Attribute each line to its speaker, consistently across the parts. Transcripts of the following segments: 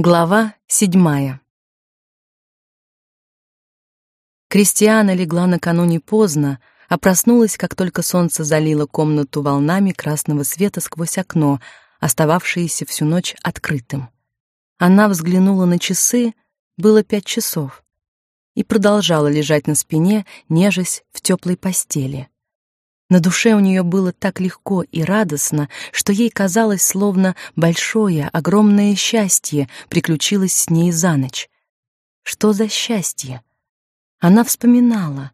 Speaker 1: Глава седьмая. Кристиана легла накануне поздно, а проснулась, как только солнце залило комнату волнами красного света сквозь окно, остававшееся всю ночь открытым. Она взглянула на часы, было пять часов, и продолжала лежать на спине, нежась в теплой постели. На душе у нее было так легко и радостно, что ей казалось, словно большое, огромное счастье приключилось с ней за ночь. Что за счастье? Она вспоминала,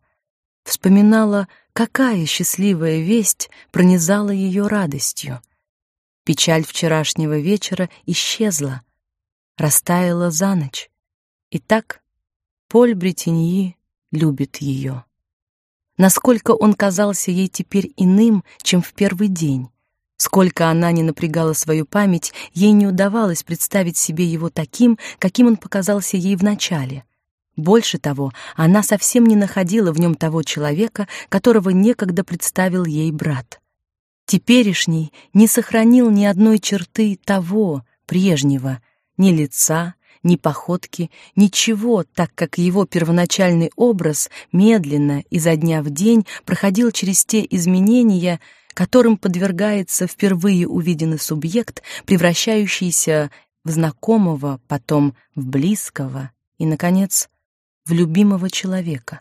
Speaker 1: вспоминала, какая счастливая весть пронизала ее радостью. Печаль вчерашнего вечера исчезла, растаяла за ночь. И так Поль Бретеньи любит ее насколько он казался ей теперь иным, чем в первый день. Сколько она не напрягала свою память, ей не удавалось представить себе его таким, каким он показался ей вначале. Больше того, она совсем не находила в нем того человека, которого некогда представил ей брат. Теперешний не сохранил ни одной черты того прежнего, ни лица, ни походки, ничего, так как его первоначальный образ медленно изо дня в день проходил через те изменения, которым подвергается впервые увиденный субъект, превращающийся в знакомого, потом в близкого и, наконец, в любимого человека.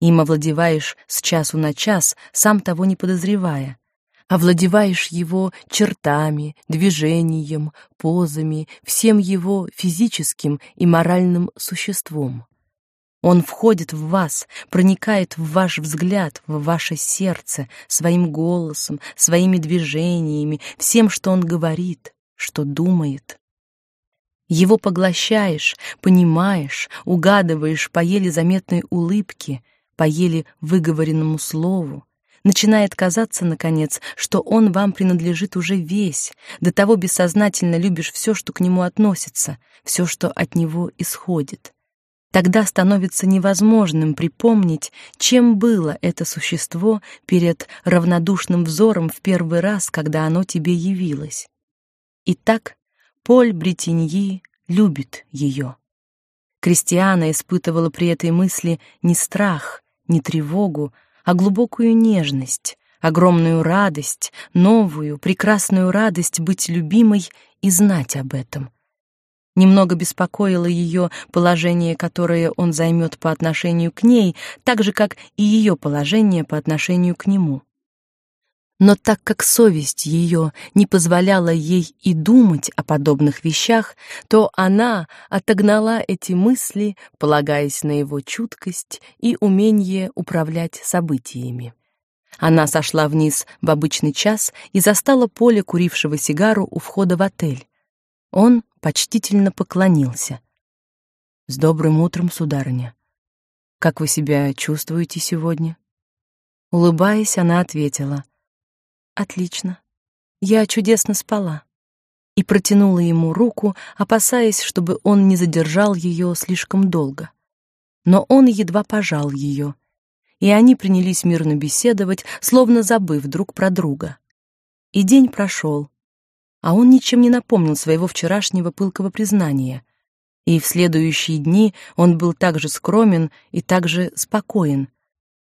Speaker 1: Им овладеваешь с часу на час, сам того не подозревая овладеваешь его чертами, движением, позами, всем его физическим и моральным существом. Он входит в вас, проникает в ваш взгляд, в ваше сердце, своим голосом, своими движениями, всем, что он говорит, что думает. Его поглощаешь, понимаешь, угадываешь по еле заметной улыбке, по еле выговоренному слову, начинает казаться, наконец, что он вам принадлежит уже весь, до того бессознательно любишь все, что к нему относится, все, что от него исходит. Тогда становится невозможным припомнить, чем было это существо перед равнодушным взором в первый раз, когда оно тебе явилось. Итак, Поль Бретеньи любит ее. Кристиана испытывала при этой мысли не страх, не тревогу, а глубокую нежность, огромную радость, новую, прекрасную радость быть любимой и знать об этом. Немного беспокоило ее положение, которое он займет по отношению к ней, так же как и ее положение по отношению к нему. Но так как совесть ее не позволяла ей и думать о подобных вещах, то она отогнала эти мысли, полагаясь на его чуткость и умение управлять событиями. Она сошла вниз в обычный час и застала Поля, курившего сигару у входа в отель. Он почтительно поклонился. «С добрым утром, сударыня. Как вы себя чувствуете сегодня?» Улыбаясь, она ответила — Отлично. Я чудесно спала. И протянула ему руку, опасаясь, чтобы он не задержал ее слишком долго. Но он едва пожал ее, и они принялись мирно беседовать, словно забыв друг про друга. И день прошел, а он ничем не напомнил своего вчерашнего пылкого признания. И в следующие дни он был так же скромен и так же спокоен.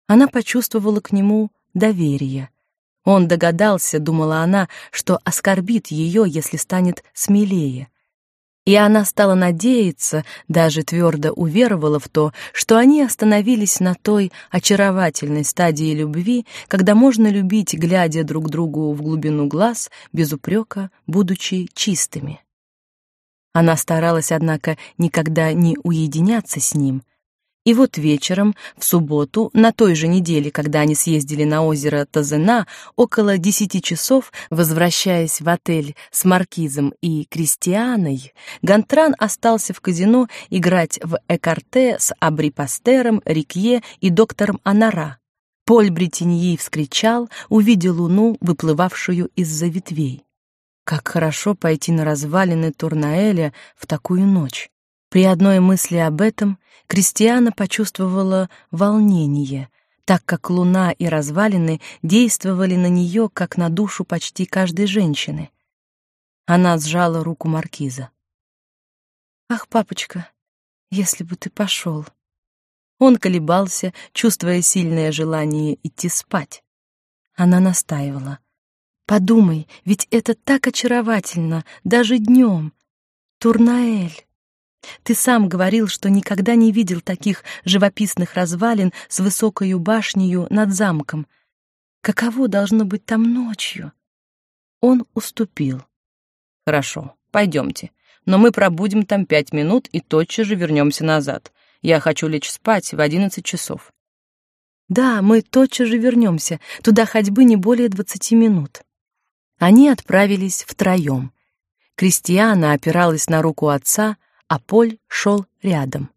Speaker 1: Она почувствовала к нему доверие. Он догадался, думала она, что оскорбит ее, если станет смелее. И она стала надеяться, даже твердо уверовала в то, что они остановились на той очаровательной стадии любви, когда можно любить, глядя друг другу в глубину глаз, без упрека, будучи чистыми. Она старалась, однако, никогда не уединяться с ним — и вот вечером, в субботу, на той же неделе, когда они съездили на озеро Тазена, около десяти часов, возвращаясь в отель с Маркизом и Кристианой, Гантран остался в казино играть в экарте с Абри Пастером, Рикье и доктором Анара. Поль Бретеньи вскричал, увидел луну, выплывавшую из-за ветвей. Как хорошо пойти на развалины Турнаэля в такую ночь. При одной мысли об этом Кристиана почувствовала волнение, так как луна и развалины действовали на нее как на душу почти каждой женщины. Она сжала руку маркиза. Ах, папочка, если бы ты пошел. Он колебался, чувствуя сильное желание идти спать. Она настаивала. Подумай, ведь это так очаровательно, даже днем. Турнаэль. Ты сам говорил, что никогда не видел таких живописных развалин с высокою башнею над замком. Каково должно быть там ночью? Он уступил. Хорошо, пойдемте. Но мы пробудем там пять минут и тотчас же вернемся назад. Я хочу лечь спать в одиннадцать часов. Да, мы тотчас же вернемся. Туда ходьбы не более двадцати минут. Они отправились втроем. Кристиана опиралась на руку отца, а Поль шел рядом.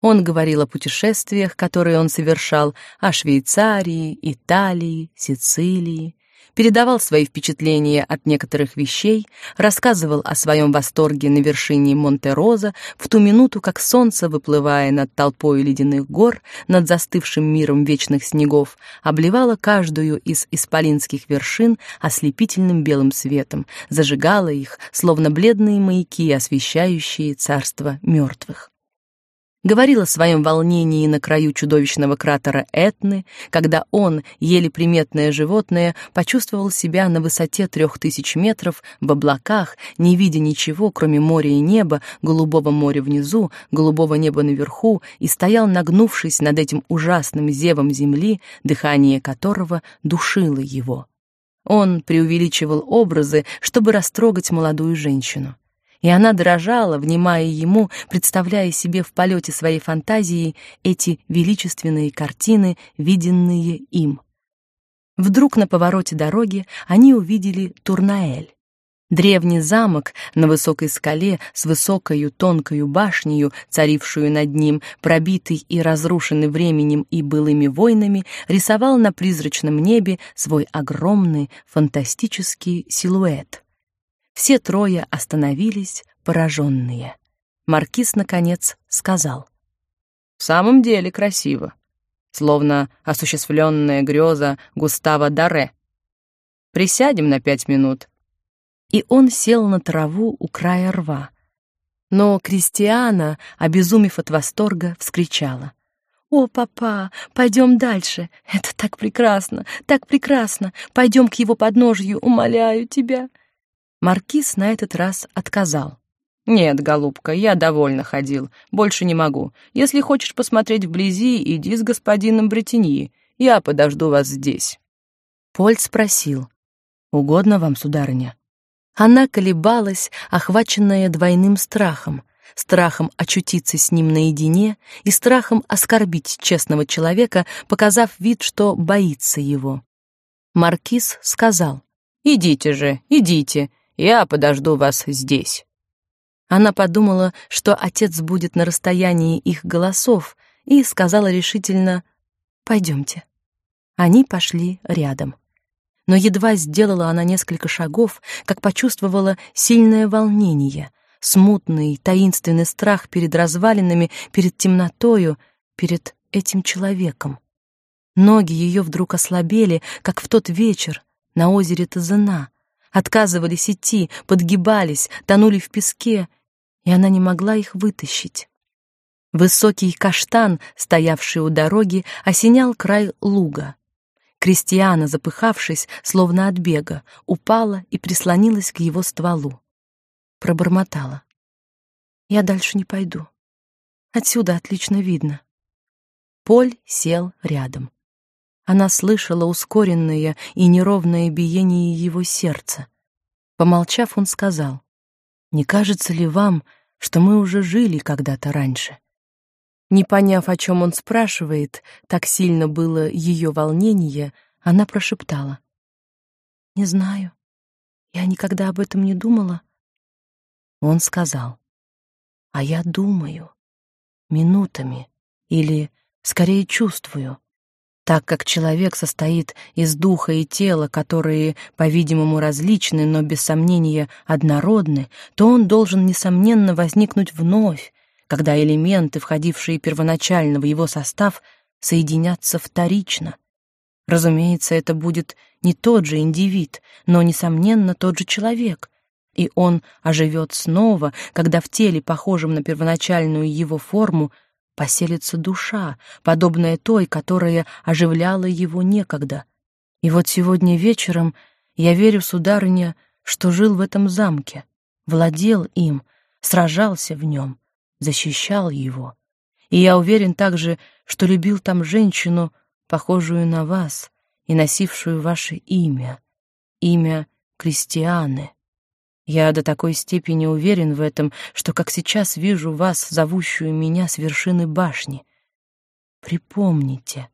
Speaker 1: Он говорил о путешествиях, которые он совершал, о Швейцарии, Италии, Сицилии, передавал свои впечатления от некоторых вещей, рассказывал о своем восторге на вершине Монте-Роза в ту минуту, как солнце, выплывая над толпой ледяных гор, над застывшим миром вечных снегов, обливало каждую из исполинских вершин ослепительным белым светом, зажигало их, словно бледные маяки, освещающие царство мертвых говорил о своем волнении на краю чудовищного кратера Этны, когда он, еле приметное животное, почувствовал себя на высоте трех тысяч метров в облаках, не видя ничего, кроме моря и неба, голубого моря внизу, голубого неба наверху, и стоял, нагнувшись над этим ужасным зевом земли, дыхание которого душило его. Он преувеличивал образы, чтобы растрогать молодую женщину и она дрожала, внимая ему, представляя себе в полете своей фантазии эти величественные картины, виденные им. Вдруг на повороте дороги они увидели Турнаэль. Древний замок на высокой скале с высокою тонкою башнею, царившую над ним, пробитый и разрушенный временем и былыми войнами, рисовал на призрачном небе свой огромный фантастический силуэт. Все трое остановились, пораженные. Маркиз наконец сказал: "В самом деле красиво, словно осуществленная греза Густава Даре. Присядем на пять минут". И он сел на траву у края рва. Но Кристиана, обезумев от восторга, вскричала: «О, папа, пойдем дальше. Это так прекрасно, так прекрасно. Пойдем к его подножью, умоляю тебя». Маркиз на этот раз отказал. «Нет, голубка, я довольно ходил, больше не могу. Если хочешь посмотреть вблизи, иди с господином Бретеньи, я подожду вас здесь». Поль спросил, «Угодно вам, сударыня?» Она колебалась, охваченная двойным страхом, страхом очутиться с ним наедине и страхом оскорбить честного человека, показав вид, что боится его. Маркиз сказал, «Идите же, идите, я подожду вас здесь». Она подумала, что отец будет на расстоянии их голосов, и сказала решительно «Пойдемте». Они пошли рядом. Но едва сделала она несколько шагов, как почувствовала сильное волнение, смутный, таинственный страх перед развалинами, перед темнотою, перед этим человеком. Ноги ее вдруг ослабели, как в тот вечер на озере Тазына, отказывались идти, подгибались, тонули в песке, и она не могла их вытащить. Высокий каштан, стоявший у дороги, осенял край луга. Кристиана, запыхавшись, словно от бега, упала и прислонилась к его стволу. Пробормотала: "Я дальше не пойду. Отсюда отлично видно". Поль сел рядом. Она слышала ускоренное и неровное биение его сердца. Помолчав, он сказал: "Не кажется ли вам, что мы уже жили когда-то раньше?" Не поняв, о чем он спрашивает, так сильно было ее волнение, она прошептала: "Не знаю. Я никогда об этом не думала". Он сказал: "А я думаю минутами или скорее чувствую так как человек состоит из духа и тела, которые, по-видимому, различны, но без сомнения однородны, то он должен несомненно возникнуть вновь, когда элементы, входившие первоначально в его состав, соединятся вторично. Разумеется, это будет не тот же индивид, но несомненно тот же человек, и он оживет снова, когда в теле, похожем на первоначальную его форму, поселится душа, подобная той, которая оживляла его некогда. И вот сегодня вечером я верю, сударыня, что жил в этом замке, владел им, сражался в нем, защищал его. И я уверен также, что любил там женщину, похожую на вас и носившую ваше имя, имя Кристианы. Я до такой степени уверен в этом, что как сейчас вижу вас, зовущую меня с вершины башни. Припомните,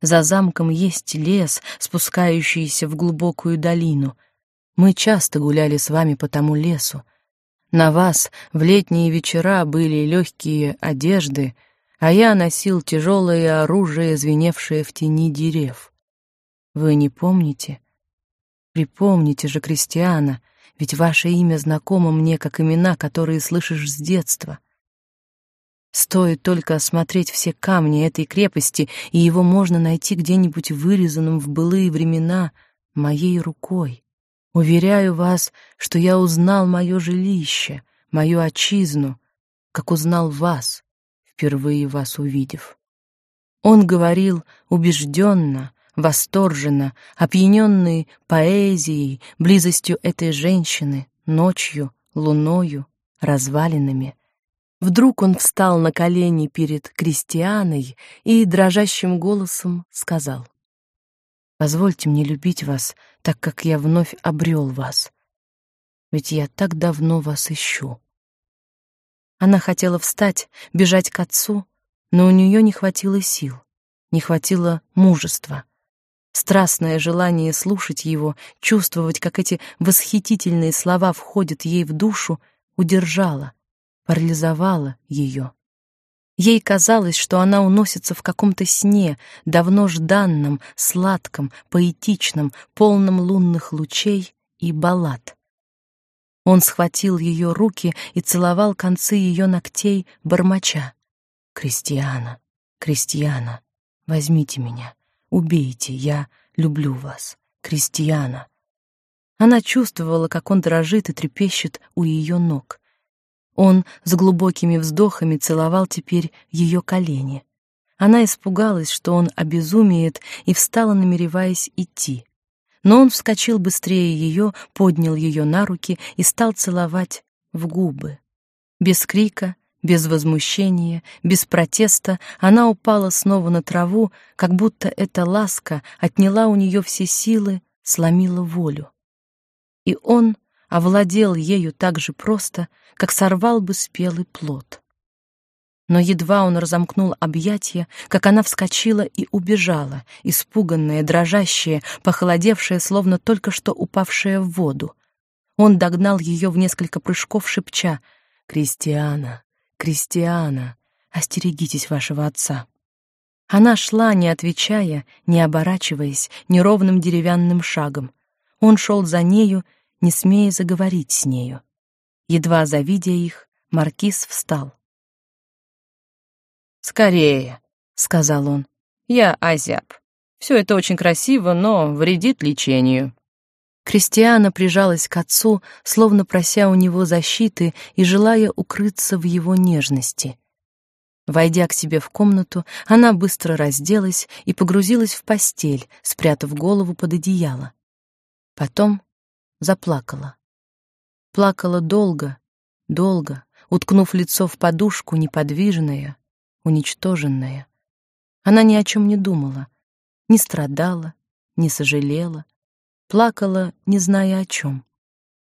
Speaker 1: за замком есть лес, спускающийся в глубокую долину. Мы часто гуляли с вами по тому лесу. На вас в летние вечера были легкие одежды, а я носил тяжелое оружие, звеневшее в тени дерев. Вы не помните? Припомните же, Кристиана, ведь ваше имя знакомо мне, как имена, которые слышишь с детства. Стоит только осмотреть все камни этой крепости, и его можно найти где-нибудь вырезанным в былые времена моей рукой. Уверяю вас, что я узнал мое жилище, мою отчизну, как узнал вас, впервые вас увидев. Он говорил убежденно, восторженно, опьяненный поэзией, близостью этой женщины, ночью, луною, развалинами. Вдруг он встал на колени перед крестьяной и дрожащим голосом сказал: "Позвольте мне любить вас, так как я вновь обрел вас. Ведь я так давно вас ищу". Она хотела встать, бежать к отцу, но у нее не хватило сил, не хватило мужества. Страстное желание слушать его, чувствовать, как эти восхитительные слова входят ей в душу, удержало, парализовало ее. Ей казалось, что она уносится в каком-то сне, давно жданном, сладком, поэтичном, полном лунных лучей и баллад. Он схватил ее руки и целовал концы ее ногтей, бормоча: "Кристиана, Кристиана, возьмите меня". Убейте, я люблю вас, Кристиана. Она чувствовала, как он дрожит и трепещет у ее ног. Он с глубокими вздохами целовал теперь ее колени. Она испугалась, что он обезумеет, и встала, намереваясь идти. Но он вскочил быстрее ее, поднял ее на руки и стал целовать в губы. Без крика, без возмущения, без протеста она упала снова на траву, как будто эта ласка отняла у нее все силы, сломила волю. И он овладел ею так же просто, как сорвал бы спелый плод. Но едва он разомкнул объятия, как она вскочила и убежала, испуганная, дрожащая, похолодевшая, словно только что упавшая в воду. Он догнал ее в несколько прыжков, шепча «Кристиана, Кристиана, остерегитесь вашего отца. Она шла, не отвечая, не оборачиваясь, неровным деревянным шагом. Он шел за нею, не смея заговорить с нею. Едва завидя их, маркиз встал. «Скорее», — сказал он, — «я азиап. Все это очень красиво, но вредит лечению». Кристиана прижалась к отцу, словно прося у него защиты и желая укрыться в его нежности. Войдя к себе в комнату, она быстро разделась и погрузилась в постель, спрятав голову под одеяло. Потом заплакала. Плакала долго, долго, уткнув лицо в подушку, неподвижная, уничтоженная. Она ни о чем не думала, не страдала, не сожалела, Плакала, не зная о чем.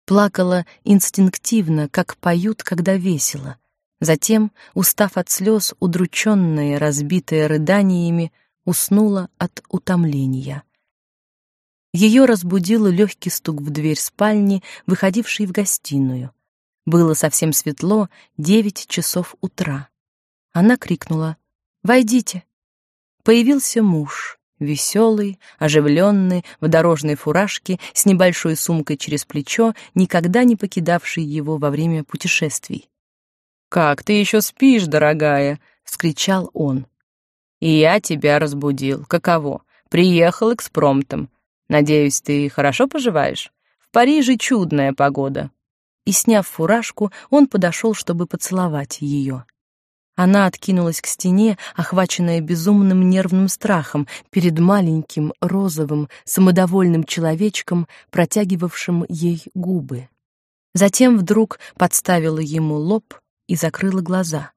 Speaker 1: Плакала инстинктивно, как поют, когда весело. Затем, устав от слез, удрученная, разбитая рыданиями, уснула от утомления. Ее разбудил легкий стук в дверь спальни, выходившей в гостиную. Было совсем светло, девять часов утра. Она крикнула «Войдите!». Появился муж, Веселый, оживленный, в дорожной фуражке, с небольшой сумкой через плечо, никогда не покидавший его во время путешествий. «Как ты еще спишь, дорогая?» — вскричал он. «И я тебя разбудил. Каково? Приехал экспромтом. Надеюсь, ты хорошо поживаешь? В Париже чудная погода. и, сняв фуражку, он подошел, чтобы поцеловать ее. Она откинулась к стене, охваченная безумным нервным страхом перед маленьким, розовым, самодовольным человечком, протягивавшим ей губы. Затем вдруг подставила ему лоб и закрыла глаза.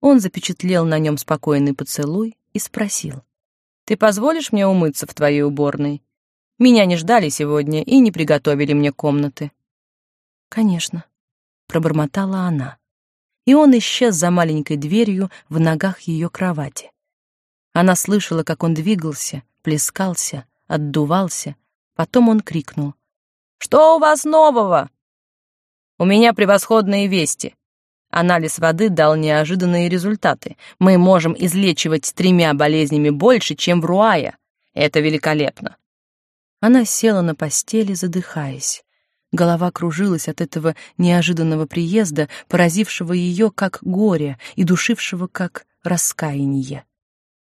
Speaker 1: Он запечатлел на нем спокойный поцелуй и спросил. «Ты позволишь мне умыться в твоей уборной? Меня не ждали сегодня и не приготовили мне комнаты». «Конечно», — пробормотала она и он исчез за маленькой дверью в ногах ее кровати. Она слышала, как он двигался, плескался, отдувался. Потом он крикнул. «Что у вас нового?» «У меня превосходные вести. Анализ воды дал неожиданные результаты. Мы можем излечивать тремя болезнями больше, чем в Руае. Это великолепно». Она села на постели, задыхаясь. Голова кружилась от этого неожиданного приезда, поразившего ее как горе и душившего как раскаяние.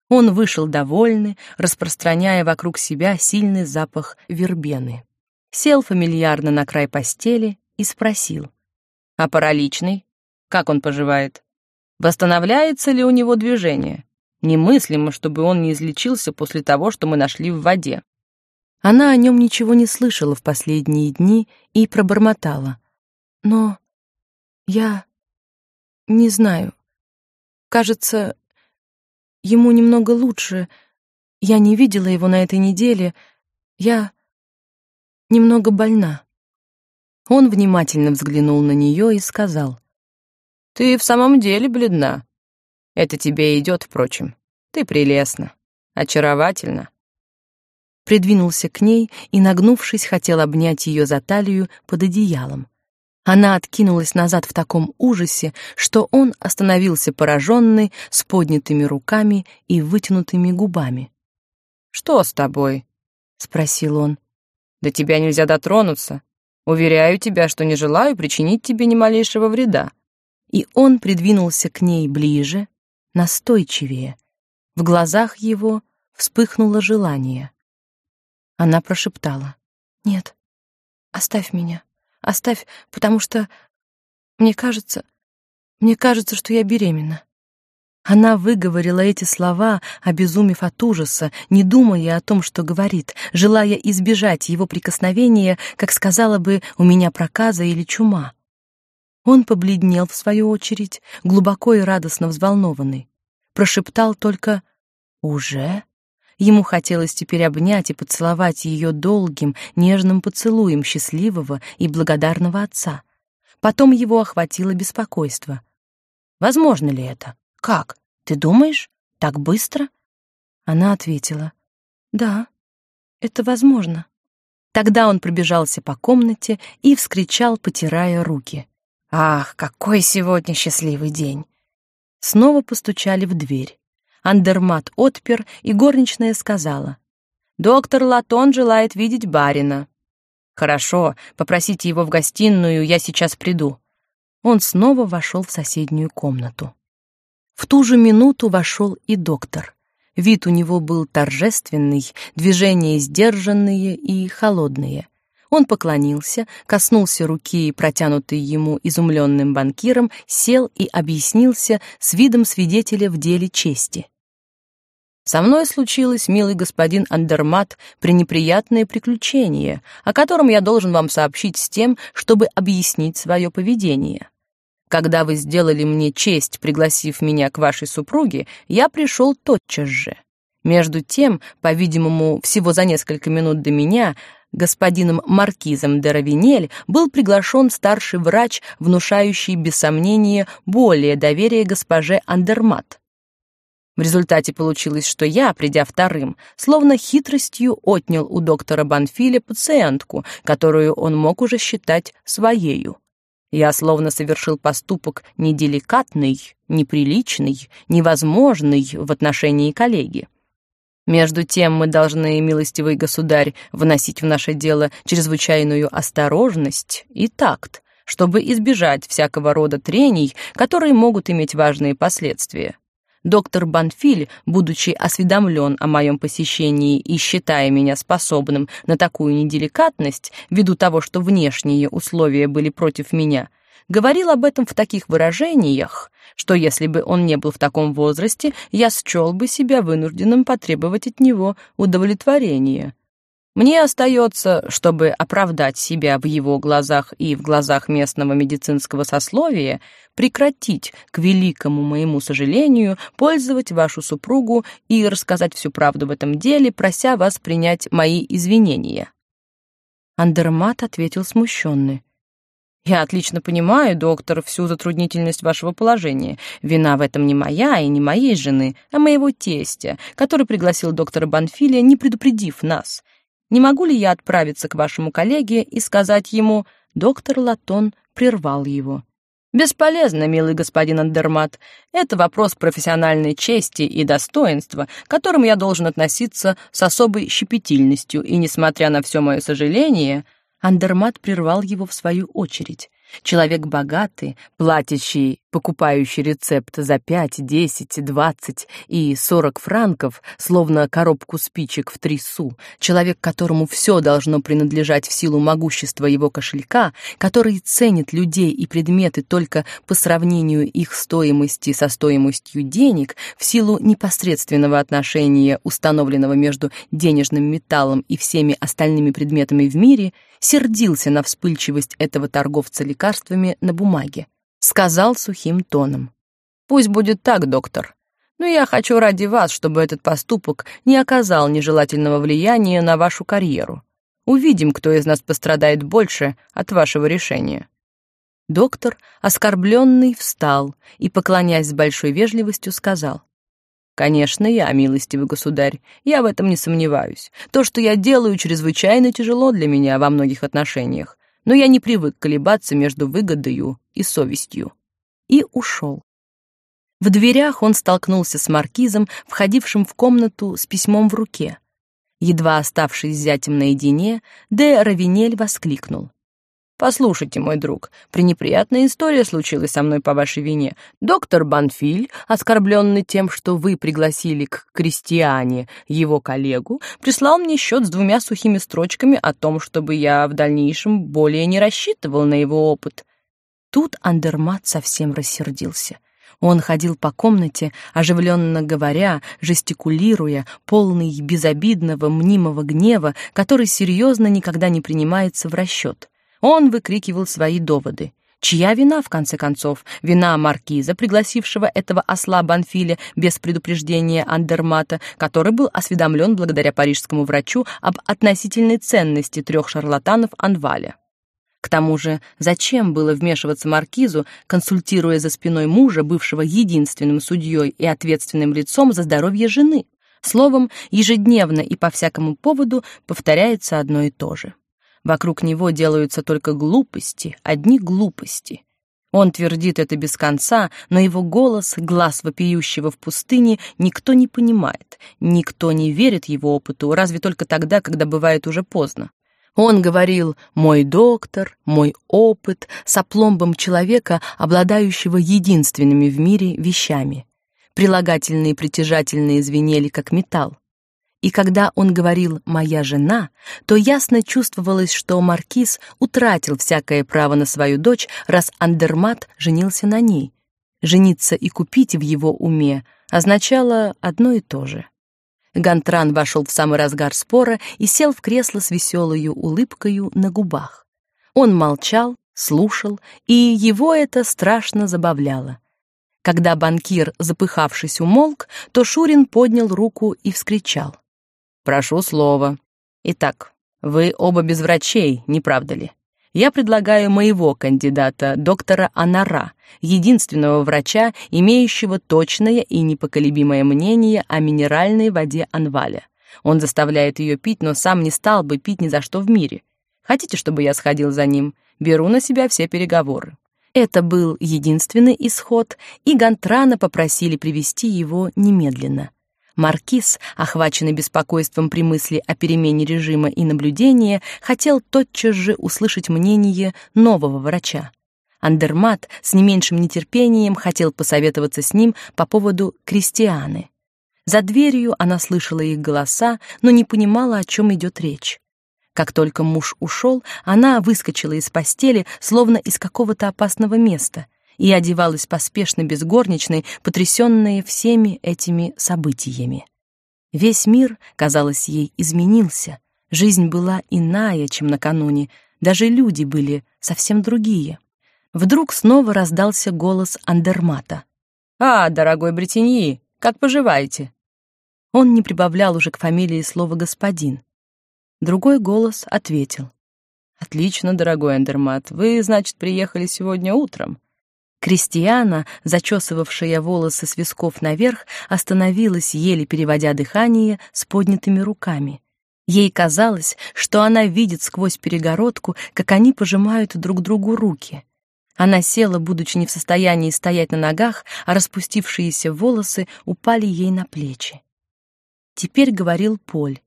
Speaker 1: Он вышел довольный, распространяя вокруг себя сильный запах вербены. Сел фамильярно на край постели и спросил. «А параличный? Как он поживает? Восстанавливается ли у него движение? Немыслимо, чтобы он не излечился после того, что мы нашли в воде». Она о нем ничего не слышала в последние дни и пробормотала. Но я не знаю. Кажется, ему немного лучше. Я не видела его на этой неделе. Я немного больна. Он внимательно взглянул на нее и сказал. «Ты в самом деле бледна. Это тебе идет, впрочем. Ты прелестна, очаровательна придвинулся к ней и, нагнувшись, хотел обнять ее за талию под одеялом. Она откинулась назад в таком ужасе, что он остановился пораженный, с поднятыми руками и вытянутыми губами. «Что с тобой?» — спросил он. «До тебя нельзя дотронуться. Уверяю тебя, что не желаю причинить тебе ни малейшего вреда». И он придвинулся к ней ближе, настойчивее. В глазах его вспыхнуло желание. Она прошептала. «Нет, оставь меня, оставь, потому что мне кажется, мне кажется, что я беременна». Она выговорила эти слова, обезумев от ужаса, не думая о том, что говорит, желая избежать его прикосновения, как сказала бы «у меня проказа» или «чума». Он побледнел в свою очередь, глубоко и радостно взволнованный. Прошептал только «Уже?» Ему хотелось теперь обнять и поцеловать ее долгим, нежным поцелуем счастливого и благодарного отца. Потом его охватило беспокойство. Возможно ли это? Как? Ты думаешь? Так быстро? Она ответила: "Да, это возможно". Тогда он пробежался по комнате и вскричал, потирая руки: "Ах, какой сегодня счастливый день!" Снова постучали в дверь. Андермат отпер, и горничная сказала. «Доктор Латон желает видеть барина». «Хорошо, попросите его в гостиную, я сейчас приду». Он снова вошел в соседнюю комнату. В ту же минуту вошел и доктор. Вид у него был торжественный, движения сдержанные и холодные. Он поклонился, коснулся руки, протянутой ему изумленным банкиром, сел и объяснился с видом свидетеля в деле чести. Со мной случилось, милый господин Андермат, пренеприятное приключение, о котором я должен вам сообщить с тем, чтобы объяснить свое поведение. Когда вы сделали мне честь, пригласив меня к вашей супруге, я пришел тотчас же. Между тем, по-видимому, всего за несколько минут до меня, господином маркизом де Равинель был приглашен старший врач, внушающий без сомнения более доверие госпоже Андермат. В результате получилось, что я, придя вторым, словно хитростью отнял у доктора Банфиля пациентку, которую он мог уже считать своею. Я словно совершил поступок неделикатный, неприличный, невозможный в отношении коллеги. Между тем мы должны, милостивый государь, вносить в наше дело чрезвычайную осторожность и такт, чтобы избежать всякого рода трений, которые могут иметь важные последствия. Доктор Банфиль, будучи осведомлен о моем посещении и считая меня способным на такую неделикатность, ввиду того, что внешние условия были против меня, говорил об этом в таких выражениях, что если бы он не был в таком возрасте, я счел бы себя вынужденным потребовать от него удовлетворения. Мне остается, чтобы оправдать себя в его глазах и в глазах местного медицинского сословия, прекратить, к великому моему сожалению, пользовать вашу супругу и рассказать всю правду в этом деле, прося вас принять мои извинения. Андермат ответил смущенный. Я отлично понимаю, доктор, всю затруднительность вашего положения. Вина в этом не моя и не моей жены, а моего тестя, который пригласил доктора Банфилия, не предупредив нас. Не могу ли я отправиться к вашему коллеге и сказать ему, доктор Латон прервал его. Бесполезно, милый господин Андермат. Это вопрос профессиональной чести и достоинства, к которым я должен относиться с особой щепетильностью, и, несмотря на все мое сожаление, Андермат прервал его в свою очередь. Человек богатый, платящий, покупающий рецепт за 5, 10, 20 и 40 франков, словно коробку спичек в три су, человек, которому все должно принадлежать в силу могущества его кошелька, который ценит людей и предметы только по сравнению их стоимости со стоимостью денег, в силу непосредственного отношения, установленного между денежным металлом и всеми остальными предметами в мире, сердился на вспыльчивость этого торговца лекарствами на бумаге. Сказал сухим тоном. «Пусть будет так, доктор. Но я хочу ради вас, чтобы этот поступок не оказал нежелательного влияния на вашу карьеру. Увидим, кто из нас пострадает больше от вашего решения». Доктор, оскорбленный, встал и, поклоняясь с большой вежливостью, сказал. Конечно, я, милостивый государь, я в этом не сомневаюсь. То, что я делаю, чрезвычайно тяжело для меня во многих отношениях, но я не привык колебаться между выгодою и совестью. И ушел. В дверях он столкнулся с маркизом, входившим в комнату с письмом в руке. Едва оставшись с зятем наедине, де Равинель воскликнул. Послушайте, мой друг, пренеприятная история случилась со мной по вашей вине. Доктор Банфиль, оскорбленный тем, что вы пригласили к крестьяне его коллегу, прислал мне счет с двумя сухими строчками о том, чтобы я в дальнейшем более не рассчитывал на его опыт. Тут Андермат совсем рассердился. Он ходил по комнате, оживленно говоря, жестикулируя, полный безобидного мнимого гнева, который серьезно никогда не принимается в расчет. Он выкрикивал свои доводы. Чья вина, в конце концов? Вина маркиза, пригласившего этого осла Банфиля без предупреждения Андермата, который был осведомлен благодаря парижскому врачу об относительной ценности трех шарлатанов Анваля. К тому же, зачем было вмешиваться маркизу, консультируя за спиной мужа, бывшего единственным судьей и ответственным лицом за здоровье жены? Словом, ежедневно и по всякому поводу повторяется одно и то же. Вокруг него делаются только глупости, одни глупости. Он твердит это без конца, но его голос, глаз вопиющего в пустыне, никто не понимает, никто не верит его опыту, разве только тогда, когда бывает уже поздно. Он говорил «мой доктор», «мой опыт» с опломбом человека, обладающего единственными в мире вещами. Прилагательные и притяжательные звенели, как металл и когда он говорил «моя жена», то ясно чувствовалось, что маркиз утратил всякое право на свою дочь, раз Андермат женился на ней. Жениться и купить в его уме означало одно и то же. Гантран вошел в самый разгар спора и сел в кресло с веселой улыбкою на губах. Он молчал, слушал, и его это страшно забавляло. Когда банкир, запыхавшись, умолк, то Шурин поднял руку и вскричал. Прошу слова. Итак, вы оба без врачей, не правда ли? Я предлагаю моего кандидата, доктора Анара, единственного врача, имеющего точное и непоколебимое мнение о минеральной воде Анваля. Он заставляет ее пить, но сам не стал бы пить ни за что в мире. Хотите, чтобы я сходил за ним? Беру на себя все переговоры. Это был единственный исход, и Гантрана попросили привести его немедленно. Маркиз, охваченный беспокойством при мысли о перемене режима и наблюдения, хотел тотчас же услышать мнение нового врача. Андермат с не меньшим нетерпением хотел посоветоваться с ним по поводу Кристианы. За дверью она слышала их голоса, но не понимала, о чем идет речь. Как только муж ушел, она выскочила из постели, словно из какого-то опасного места, и одевалась поспешно без горничной, потрясённая всеми этими событиями. Весь мир, казалось ей, изменился. Жизнь была иная, чем накануне, даже люди были совсем другие. Вдруг снова раздался голос Андермата. «А, дорогой Бретеньи, как поживаете?» Он не прибавлял уже к фамилии слова «господин». Другой голос ответил. «Отлично, дорогой Эндермат. Вы, значит, приехали сегодня утром?» Кристиана, зачесывавшая волосы с висков наверх, остановилась, еле переводя дыхание, с поднятыми руками. Ей казалось, что она видит сквозь перегородку, как они пожимают друг другу руки. Она села, будучи не в состоянии стоять на ногах, а распустившиеся волосы упали ей на плечи. Теперь говорил Поль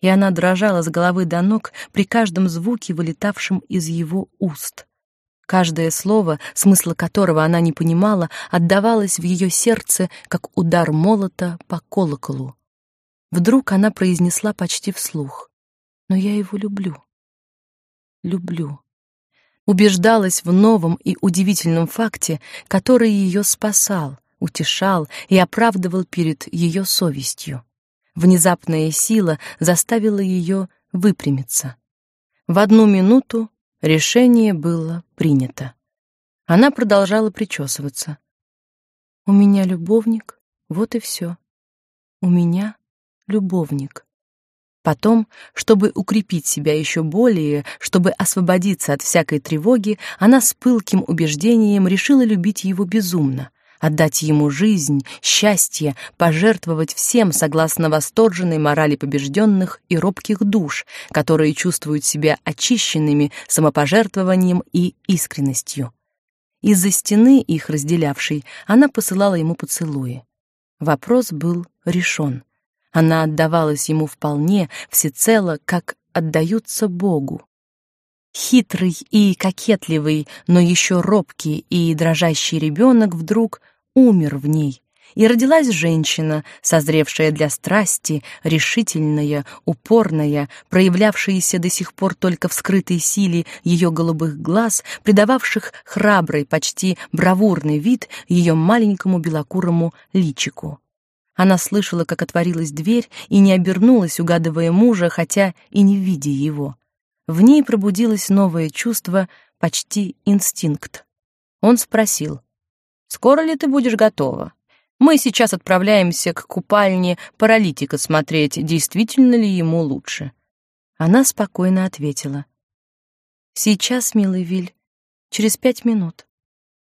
Speaker 1: и она дрожала с головы до ног при каждом звуке, вылетавшем из его уст. Каждое слово, смысла которого она не понимала, отдавалось в ее сердце, как удар молота по колоколу. Вдруг она произнесла почти вслух: "Но я его люблю. Люблю". Убеждалась в новом и удивительном факте, который ее спасал, утешал и оправдывал перед ее совестью. Внезапная сила заставила ее выпрямиться. В одну минуту решение было принято. Она продолжала причесываться. У меня любовник, вот и все. У меня любовник. Потом, чтобы укрепить себя еще более, чтобы освободиться от всякой тревоги, она с пылким убеждением решила любить его безумно, отдать ему жизнь, счастье, пожертвовать всем согласно восторженной морали побежденных и робких душ, которые чувствуют себя очищенными самопожертвованием и искренностью. Из-за стены их разделявшей она посылала ему поцелуи. Вопрос был решен. Она отдавалась ему вполне, всецело, как отдаются Богу. Хитрый и кокетливый, но еще робкий и дрожащий ребенок вдруг умер в ней, и родилась женщина, созревшая для страсти, решительная, упорная, проявлявшаяся до сих пор только в скрытой силе ее голубых глаз, придававших храбрый, почти бравурный вид ее маленькому белокурому личику. Она слышала, как отворилась дверь, и не обернулась, угадывая мужа, хотя и не видя его. В ней пробудилось новое чувство, почти инстинкт. Он спросил: "Скоро ли ты будешь готова? Мы сейчас отправляемся к купальне паралитика смотреть, действительно ли ему лучше". Она спокойно ответила: "Сейчас, милый Виль, через пять минут".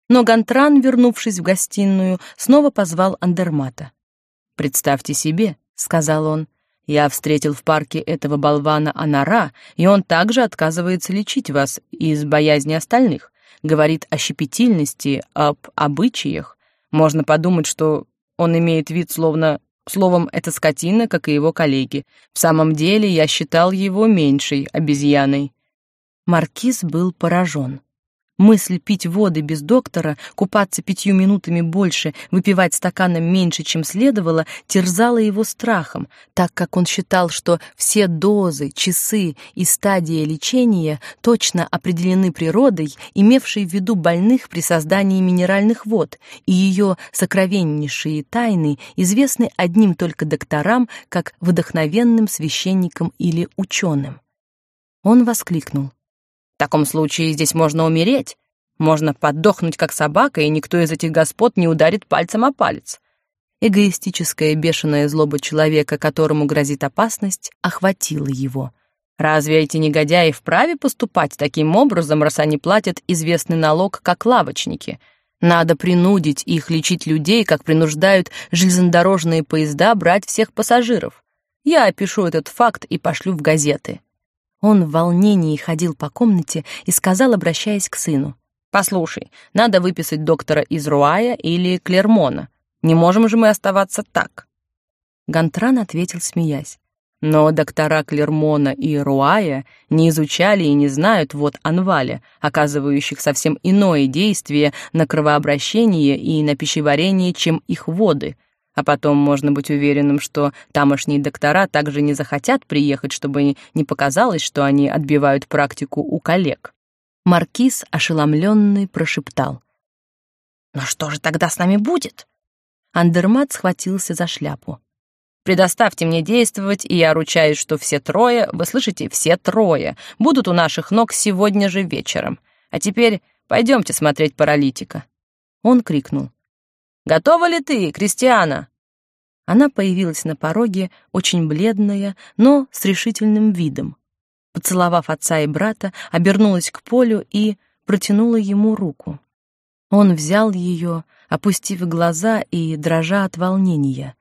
Speaker 1: Но Гантран, вернувшись в гостиную, снова позвал Андермата. "Представьте себе", сказал он, я встретил в парке этого болвана Анара, и он также отказывается лечить вас из боязни остальных. Говорит о щепетильности, об обычаях. Можно подумать, что он имеет вид словно... Словом, это скотина, как и его коллеги. В самом деле я считал его меньшей обезьяной. Маркиз был поражен. Мысль пить воды без доктора, купаться пятью минутами больше, выпивать стаканом меньше, чем следовало, терзала его страхом, так как он считал, что все дозы, часы и стадии лечения точно определены природой, имевшей в виду больных при создании минеральных вод, и ее сокровеннейшие тайны известны одним только докторам, как вдохновенным священникам или ученым. Он воскликнул: в таком случае здесь можно умереть. Можно подохнуть, как собака, и никто из этих господ не ударит пальцем о палец. Эгоистическая бешеная злоба человека, которому грозит опасность, охватила его. Разве эти негодяи вправе поступать таким образом, раз они платят известный налог, как лавочники? Надо принудить их лечить людей, как принуждают железнодорожные поезда брать всех пассажиров. Я опишу этот факт и пошлю в газеты. Он в волнении ходил по комнате и сказал, обращаясь к сыну: "Послушай, надо выписать доктора из Руая или Клермона. Не можем же мы оставаться так". Гантран ответил, смеясь: Но доктора Клермона и Руая не изучали и не знают вот анваля, оказывающих совсем иное действие на кровообращение и на пищеварение, чем их воды. А потом можно быть уверенным, что тамошние доктора также не захотят приехать, чтобы не показалось, что они отбивают практику у коллег. Маркиз, ошеломленный, прошептал. «Но что же тогда с нами будет?» Андермат схватился за шляпу. Предоставьте мне действовать, и я ручаюсь, что все трое, вы слышите, все трое, будут у наших ног сегодня же вечером. А теперь пойдемте смотреть паралитика». Он крикнул. «Готова ли ты, Кристиана?» Она появилась на пороге, очень бледная, но с решительным видом. Поцеловав отца и брата, обернулась к Полю и протянула ему руку. Он взял ее, опустив глаза и дрожа от волнения.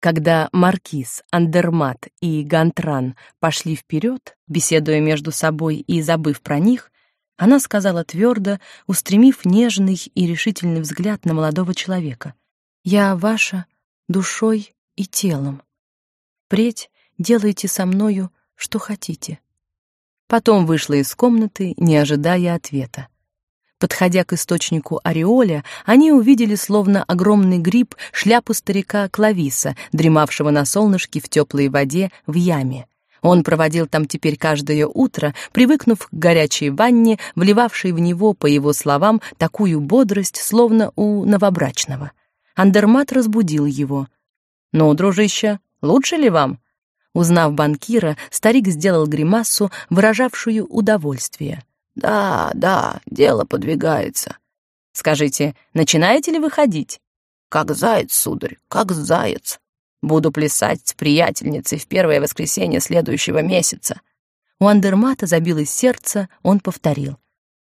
Speaker 1: Когда Маркиз, Андермат и Гантран пошли вперед, беседуя между собой и забыв про них, она сказала твердо, устремив нежный и решительный взгляд на молодого человека. «Я ваша душой и телом. Впредь делайте со мною, что хотите». Потом вышла из комнаты, не ожидая ответа. Подходя к источнику ореоля, они увидели словно огромный гриб шляпу старика Клависа, дремавшего на солнышке в теплой воде в яме. Он проводил там теперь каждое утро, привыкнув к горячей ванне, вливавшей в него, по его словам, такую бодрость, словно у новобрачного. Андермат разбудил его. «Ну, дружище, лучше ли вам?» Узнав банкира, старик сделал гримасу, выражавшую удовольствие. Да, да, дело подвигается. Скажите, начинаете ли вы ходить? Как заяц, сударь, как заяц. Буду плясать с приятельницей в первое воскресенье следующего месяца. У Андермата забилось сердце, он повторил.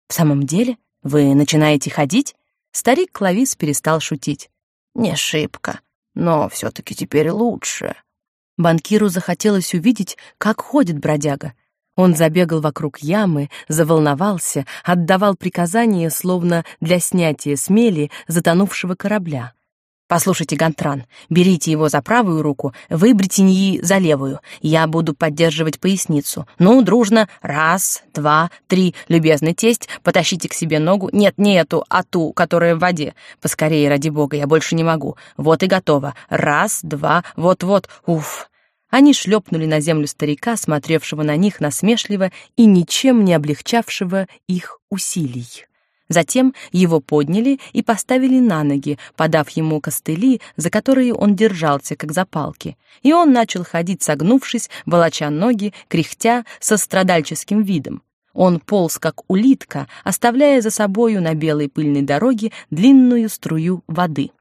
Speaker 1: В самом деле, вы начинаете ходить? Старик Клавис перестал шутить. Не шибко, но все таки теперь лучше. Банкиру захотелось увидеть, как ходит бродяга. Он забегал вокруг ямы, заволновался, отдавал приказания, словно для снятия смели затонувшего корабля. «Послушайте, Гантран, берите его за правую руку, вы, Бретеньи, за левую. Я буду поддерживать поясницу. Ну, дружно, раз, два, три. Любезный тесть, потащите к себе ногу. Нет, не эту, а ту, которая в воде. Поскорее, ради бога, я больше не могу. Вот и готово. Раз, два, вот-вот. Уф, они шлепнули на землю старика, смотревшего на них насмешливо и ничем не облегчавшего их усилий. Затем его подняли и поставили на ноги, подав ему костыли, за которые он держался, как за палки. И он начал ходить, согнувшись, волоча ноги, кряхтя, со страдальческим видом. Он полз, как улитка, оставляя за собою на белой пыльной дороге длинную струю воды.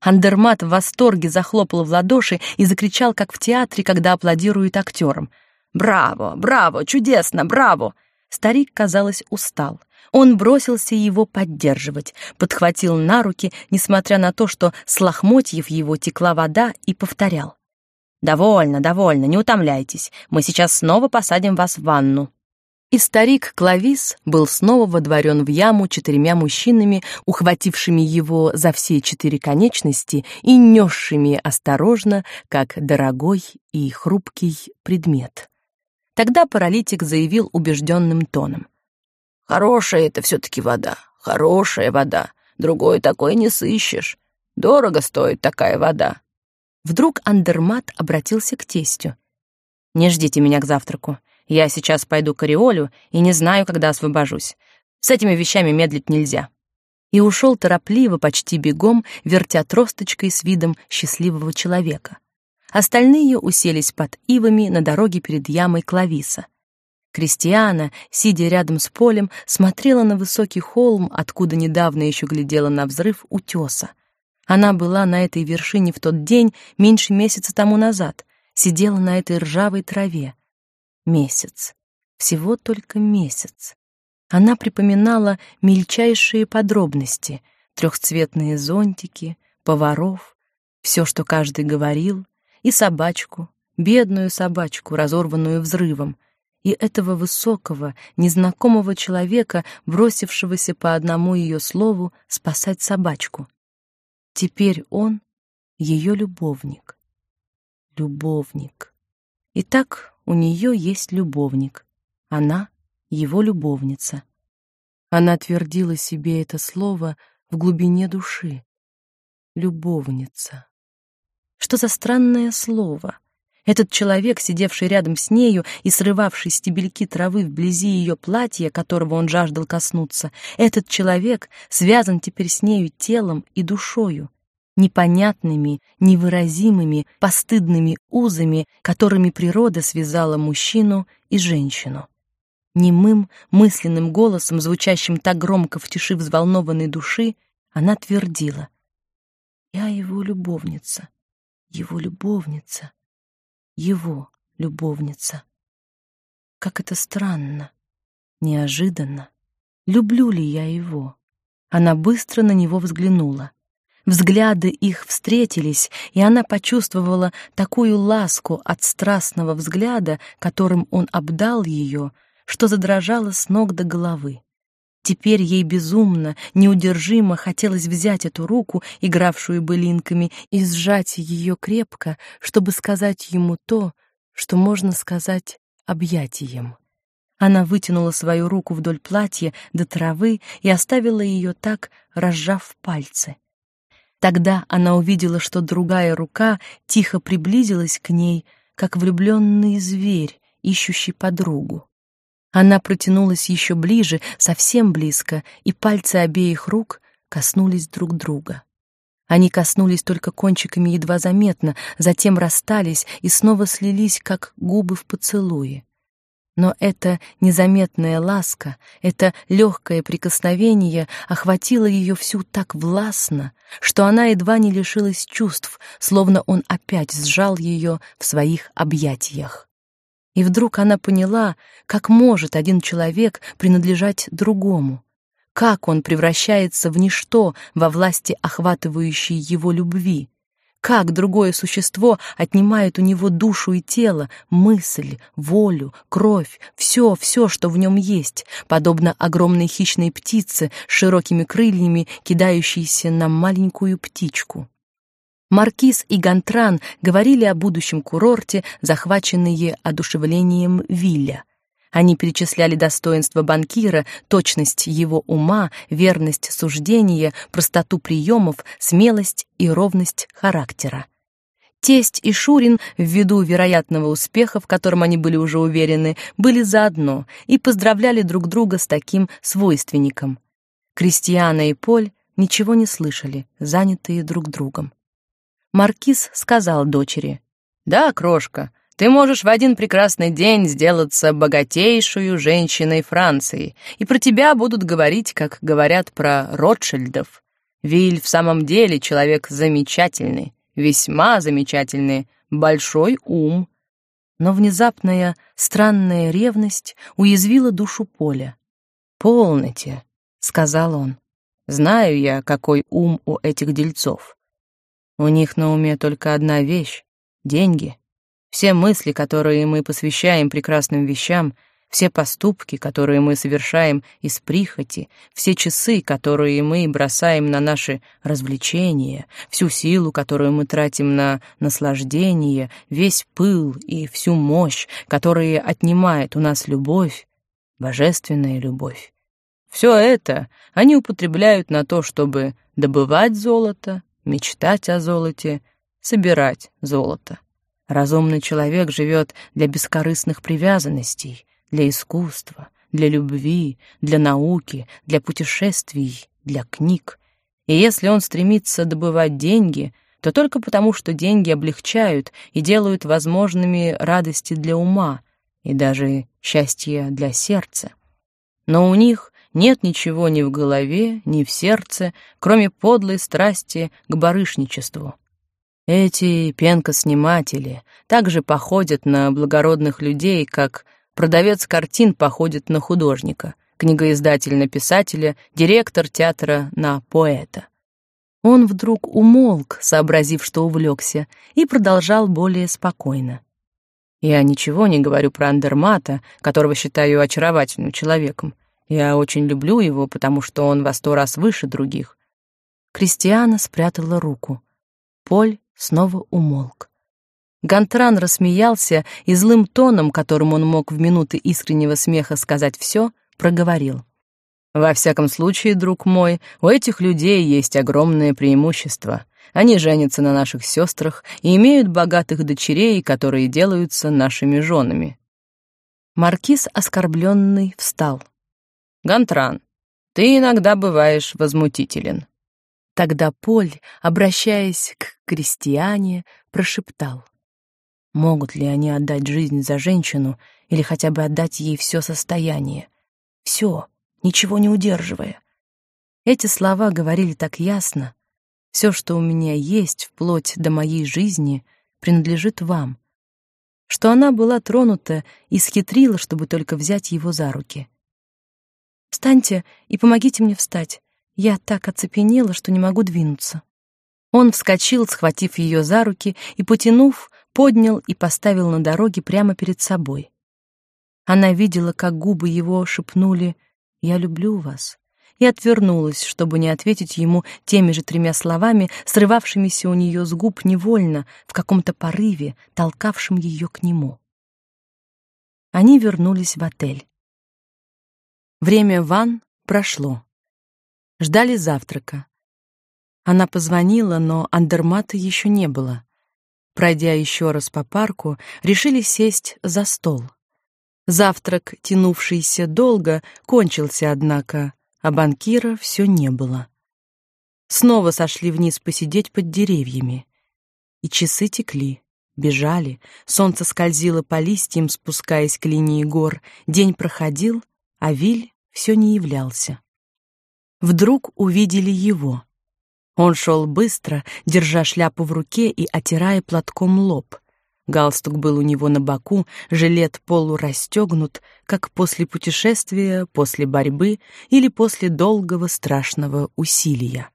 Speaker 1: Андермат в восторге захлопал в ладоши и закричал, как в театре, когда аплодируют актерам. «Браво! Браво! Чудесно! Браво!» Старик, казалось, устал. Он бросился его поддерживать, подхватил на руки, несмотря на то, что с лохмотьев его текла вода, и повторял. «Довольно, довольно, не утомляйтесь. Мы сейчас снова посадим вас в ванну». И старик Клавис был снова водворен в яму четырьмя мужчинами, ухватившими его за все четыре конечности и несшими осторожно, как дорогой и хрупкий предмет. Тогда паралитик заявил убежденным тоном. «Хорошая это все-таки вода, хорошая вода, другой такой не сыщешь. Дорого стоит такая вода». Вдруг Андермат обратился к тестю. «Не ждите меня к завтраку. Я сейчас пойду к Ореолю и не знаю, когда освобожусь. С этими вещами медлить нельзя». И ушел торопливо, почти бегом, вертя тросточкой с видом счастливого человека. Остальные уселись под ивами на дороге перед ямой Клависа. Кристиана, сидя рядом с полем, смотрела на высокий холм, откуда недавно еще глядела на взрыв утеса. Она была на этой вершине в тот день меньше месяца тому назад, сидела на этой ржавой траве. Месяц. Всего только месяц. Она припоминала мельчайшие подробности: трехцветные зонтики, поваров, все, что каждый говорил, и собачку, бедную собачку, разорванную взрывом, и этого высокого, незнакомого человека, бросившегося по одному ее слову спасать собачку. Теперь он ее любовник. Любовник Итак, у нее есть любовник. Она — его любовница. Она твердила себе это слово в глубине души. Любовница. Что за странное слово? Этот человек, сидевший рядом с нею и срывавший стебельки травы вблизи ее платья, которого он жаждал коснуться, этот человек связан теперь с нею телом и душою, непонятными, невыразимыми, постыдными узами, которыми природа связала мужчину и женщину. Немым, мысленным голосом, звучащим так громко в тиши взволнованной души, она твердила: "Я его любовница, его любовница, его любовница". Как это странно, неожиданно. Люблю ли я его? Она быстро на него взглянула. Взгляды их встретились, и она почувствовала такую ласку от страстного взгляда, которым он обдал ее, что задрожала с ног до головы. Теперь ей безумно, неудержимо хотелось взять эту руку, игравшую былинками, и сжать ее крепко, чтобы сказать ему то, что можно сказать объятием. Она вытянула свою руку вдоль платья до травы и оставила ее так, разжав пальцы. Тогда она увидела, что другая рука тихо приблизилась к ней, как влюбленный зверь, ищущий подругу. Она протянулась еще ближе, совсем близко, и пальцы обеих рук коснулись друг друга. Они коснулись только кончиками едва заметно, затем расстались и снова слились, как губы в поцелуе. Но эта незаметная ласка, это легкое прикосновение охватило ее всю так властно, что она едва не лишилась чувств, словно он опять сжал ее в своих объятиях. И вдруг она поняла, как может один человек принадлежать другому, как он превращается в ничто во власти охватывающей его любви, как другое существо отнимает у него душу и тело, мысль, волю, кровь, все, все, что в нем есть, подобно огромной хищной птице с широкими крыльями, кидающейся на маленькую птичку. Маркиз и Гантран говорили о будущем курорте, захваченные одушевлением Вилля. Они перечисляли достоинства банкира, точность его ума, верность суждения, простоту приемов, смелость и ровность характера. Тесть и Шурин, ввиду вероятного успеха, в котором они были уже уверены, были заодно и поздравляли друг друга с таким свойственником. Кристиана и Поль ничего не слышали, занятые друг другом. Маркиз сказал дочери: "Да, крошка, ты можешь в один прекрасный день сделаться богатейшую женщиной Франции, и про тебя будут говорить, как говорят про Ротшильдов. Виль в самом деле человек замечательный, весьма замечательный, большой ум". Но внезапная странная ревность уязвила душу Поля. "Полноте", сказал он. "Знаю я, какой ум у этих дельцов. У них на уме только одна вещь — деньги. Все мысли, которые мы посвящаем прекрасным вещам, все поступки, которые мы совершаем из прихоти, все часы, которые мы бросаем на наши развлечения, всю силу, которую мы тратим на наслаждение, весь пыл и всю мощь, которые отнимает у нас любовь, божественная любовь. Все это они употребляют на то, чтобы добывать золото, мечтать о золоте, собирать золото. Разумный человек живет для бескорыстных привязанностей, для искусства, для любви, для науки, для путешествий, для книг. И если он стремится добывать деньги, то только потому, что деньги облегчают и делают возможными радости для ума и даже счастье для сердца. Но у них нет ничего ни в голове, ни в сердце, кроме подлой страсти к барышничеству. Эти пенкосниматели также походят на благородных людей, как продавец картин походит на художника, книгоиздатель на писателя, директор театра на поэта. Он вдруг умолк, сообразив, что увлекся, и продолжал более спокойно. Я ничего не говорю про Андермата, которого считаю очаровательным человеком. Я очень люблю его, потому что он во сто раз выше других. Кристиана спрятала руку. Поль снова умолк. Гантран рассмеялся и злым тоном, которым он мог в минуты искреннего смеха сказать все, проговорил. «Во всяком случае, друг мой, у этих людей есть огромное преимущество. Они женятся на наших сестрах и имеют богатых дочерей, которые делаются нашими женами». Маркиз, оскорбленный, встал. «Гантран, ты иногда бываешь возмутителен». Тогда Поль, обращаясь к крестьяне, прошептал. Могут ли они отдать жизнь за женщину или хотя бы отдать ей все состояние? Все, ничего не удерживая. Эти слова говорили так ясно. Все, что у меня есть, вплоть до моей жизни, принадлежит вам. Что она была тронута и схитрила, чтобы только взять его за руки. «Встаньте и помогите мне встать. Я так оцепенела, что не могу двинуться». Он вскочил, схватив ее за руки и, потянув, поднял и поставил на дороге прямо перед собой. Она видела, как губы его шепнули «Я люблю вас», и отвернулась, чтобы не ответить ему теми же тремя словами, срывавшимися у нее с губ невольно, в каком-то порыве, толкавшем ее к нему. Они вернулись в отель. Время ван прошло. Ждали завтрака. Она позвонила, но Андермата еще не было. Пройдя еще раз по парку, решили сесть за стол. Завтрак, тянувшийся долго, кончился, однако, а банкира все не было. Снова сошли вниз посидеть под деревьями. И часы текли, бежали, солнце скользило по листьям, спускаясь к линии гор, день проходил, а Виль все не являлся. Вдруг увидели его — он шел быстро, держа шляпу в руке и отирая платком лоб. Галстук был у него на боку, жилет полурастегнут, как после путешествия, после борьбы или после долгого страшного усилия.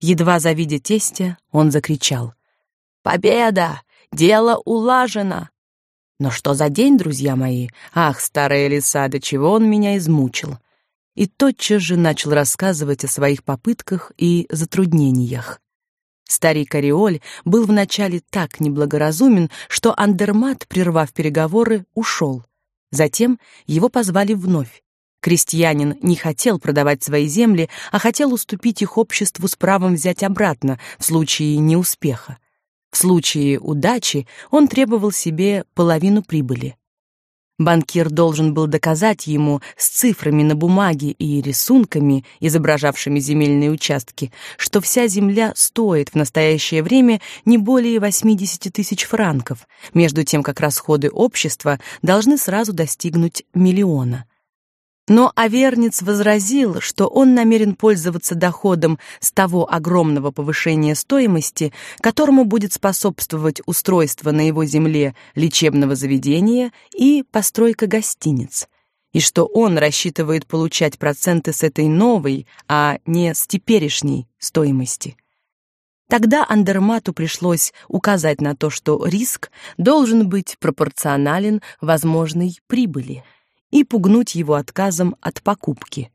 Speaker 1: Едва завидя тестя, он закричал. «Победа! Дело улажено!» Но что за день, друзья мои? Ах, старая лиса, до чего он меня измучил! и тотчас же начал рассказывать о своих попытках и затруднениях. Старик Ореоль был вначале так неблагоразумен, что Андермат, прервав переговоры, ушел. Затем его позвали вновь. Крестьянин не хотел продавать свои земли, а хотел уступить их обществу с правом взять обратно в случае неуспеха. В случае удачи он требовал себе половину прибыли. Банкир должен был доказать ему с цифрами на бумаге и рисунками, изображавшими земельные участки, что вся земля стоит в настоящее время не более 80 тысяч франков, между тем как расходы общества должны сразу достигнуть миллиона. Но Аверниц возразил, что он намерен пользоваться доходом с того огромного повышения стоимости, которому будет способствовать устройство на его земле лечебного заведения и постройка гостиниц, и что он рассчитывает получать проценты с этой новой, а не с теперешней стоимости. Тогда Андермату пришлось указать на то, что риск должен быть пропорционален возможной прибыли – и пугнуть его отказом от покупки.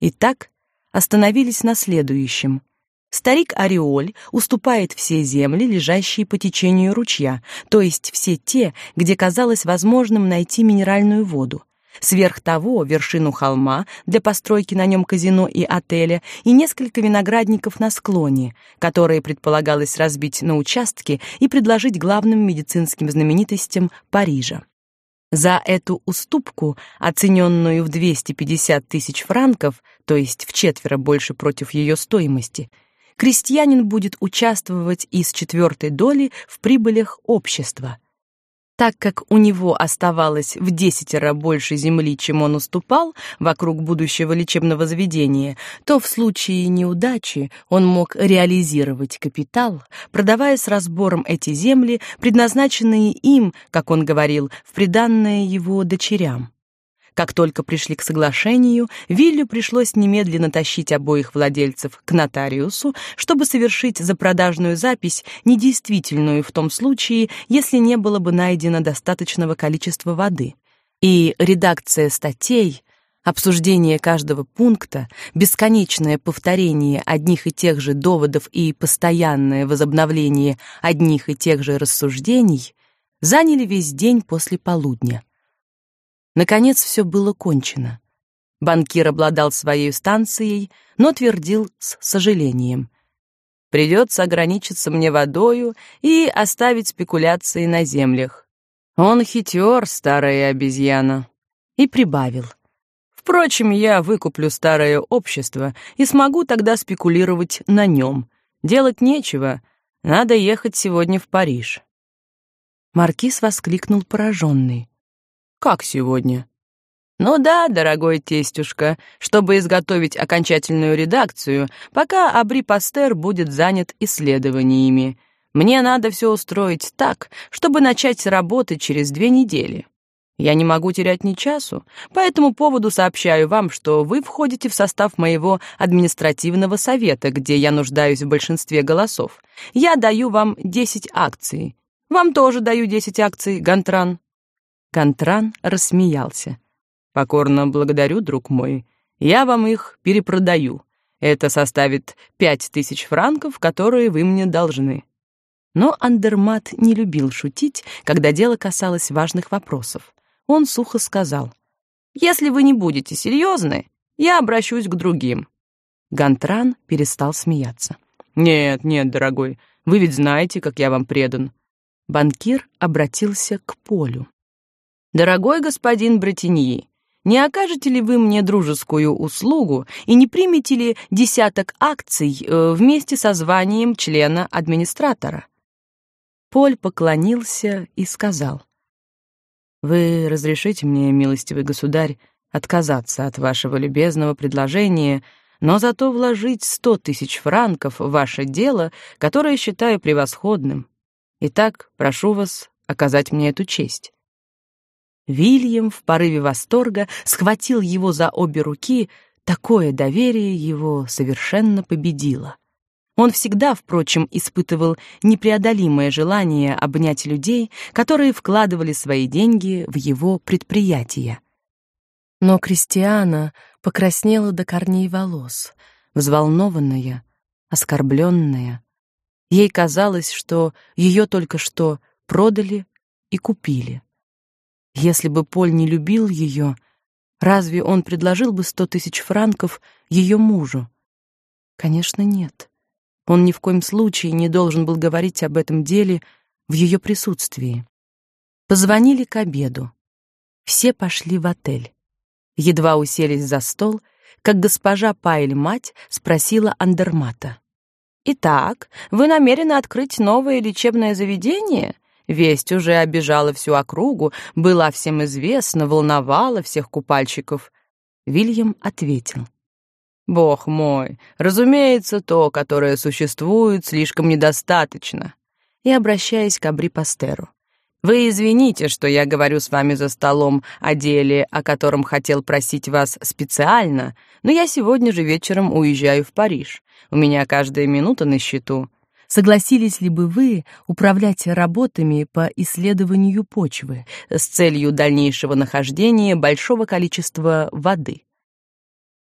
Speaker 1: Итак, остановились на следующем. Старик Ореоль уступает все земли, лежащие по течению ручья, то есть все те, где казалось возможным найти минеральную воду. Сверх того, вершину холма для постройки на нем казино и отеля и несколько виноградников на склоне, которые предполагалось разбить на участки и предложить главным медицинским знаменитостям Парижа. За эту уступку, оцененную в 250 тысяч франков, то есть в четверо больше против ее стоимости, крестьянин будет участвовать из четвертой доли в прибылях общества – так как у него оставалось в десятеро больше земли, чем он уступал вокруг будущего лечебного заведения, то в случае неудачи он мог реализировать капитал, продавая с разбором эти земли, предназначенные им, как он говорил, в приданное его дочерям. Как только пришли к соглашению, Виллю пришлось немедленно тащить обоих владельцев к нотариусу, чтобы совершить запродажную запись, недействительную в том случае, если не было бы найдено достаточного количества воды. И редакция статей, Обсуждение каждого пункта, бесконечное повторение одних и тех же доводов и постоянное возобновление одних и тех же рассуждений заняли весь день после полудня. Наконец все было кончено. Банкир обладал своей станцией, но твердил с сожалением: придется ограничиться мне водою и оставить спекуляции на землях. Он хитер, старая обезьяна, и прибавил: Впрочем, я выкуплю старое общество и смогу тогда спекулировать на нем. Делать нечего, надо ехать сегодня в Париж. Маркиз воскликнул пораженный. Как сегодня? Ну да, дорогой тестюшка, чтобы изготовить окончательную редакцию, пока Абри Пастер будет занят исследованиями. Мне надо все устроить так, чтобы начать работать через две недели. Я не могу терять ни часу, по этому поводу сообщаю вам, что вы входите в состав моего административного совета, где я нуждаюсь в большинстве голосов. Я даю вам 10 акций. Вам тоже даю 10 акций, Гантран. Гантран рассмеялся. Покорно благодарю, друг мой. Я вам их перепродаю. Это составит пять тысяч франков, которые вы мне должны. Но Андермат не любил шутить, когда дело касалось важных вопросов. Он сухо сказал: "Если вы не будете серьезны, я обращусь к другим". Гантран перестал смеяться. "Нет, нет, дорогой, вы ведь знаете, как я вам предан". Банкир обратился к Полю. "Дорогой господин Братиньи, не окажете ли вы мне дружескую услугу и не примете ли десяток акций э, вместе со званием члена администратора? Поль поклонился и сказал: Вы разрешите мне, милостивый государь, отказаться от вашего любезного предложения, но зато вложить сто тысяч франков в ваше дело, которое считаю превосходным. Итак, прошу вас оказать мне эту честь. Вильям в порыве восторга схватил его за обе руки, такое доверие его совершенно победило. Он всегда, впрочем, испытывал непреодолимое желание обнять людей, которые вкладывали свои деньги в его предприятия. Но Кристиана покраснела до корней волос, взволнованная, оскорбленная. Ей казалось, что ее только что продали и купили. Если бы Поль не любил ее, разве он предложил бы сто тысяч франков ее мужу? Конечно, нет. Он ни в коем случае не должен был говорить об этом деле в ее присутствии. Позвонили к обеду. Все пошли в отель. Едва уселись за стол, как госпожа Пайль-мать спросила Андермата. «Итак, вы намерены открыть новое лечебное заведение?» Весть уже обижала всю округу, была всем известна, волновала всех купальщиков. Вильям ответил: Бог мой, разумеется, то, которое существует, слишком недостаточно. И обращаясь к Абри Пастеру: вы извините, что я говорю с вами за столом о деле, о котором хотел просить вас специально, но я сегодня же вечером уезжаю в Париж. У меня каждая минута на счету. Согласились ли бы вы управлять работами по исследованию почвы с целью дальнейшего нахождения большого количества воды?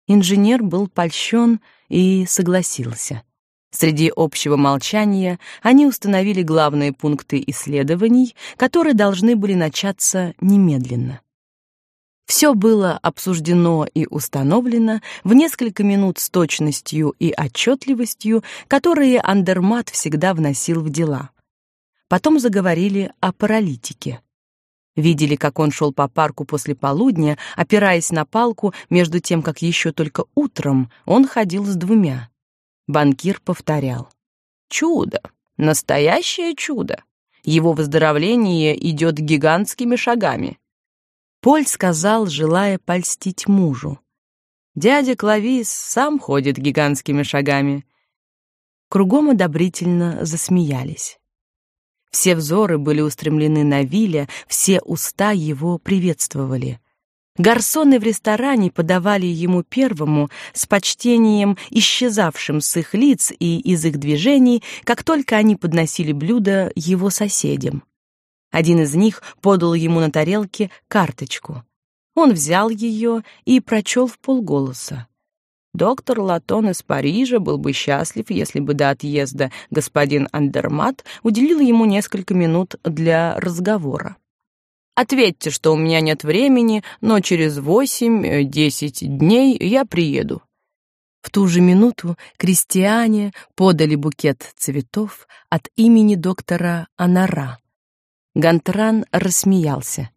Speaker 1: Инженер был польщен и согласился. Среди общего молчания они установили главные пункты исследований, которые должны были начаться немедленно. Все было обсуждено и установлено в несколько минут с точностью и отчетливостью, которые Андермат всегда вносил в дела. Потом заговорили о паралитике. Видели, как он шел по парку после полудня, опираясь на палку, между тем, как еще только утром он ходил с двумя. Банкир повторял: "Чудо, настоящее чудо. Его выздоровление идет гигантскими шагами. Поль сказал, желая польстить мужу. Дядя Клавис сам ходит гигантскими шагами. Кругом одобрительно засмеялись. Все взоры были устремлены на Виля, все уста его приветствовали. Гарсоны в ресторане подавали ему первому с почтением, исчезавшим с их лиц и из их движений, как только они подносили блюда его соседям. Один из них подал ему на тарелке карточку. Он взял ее и прочел в полголоса. Доктор Латон из Парижа был бы счастлив, если бы до отъезда господин Андермат уделил ему несколько минут для разговора. Ответьте, что у меня нет времени, но через восемь-десять дней я приеду. В ту же минуту крестьяне подали букет цветов от имени доктора Анара. Гантран рассмеялся.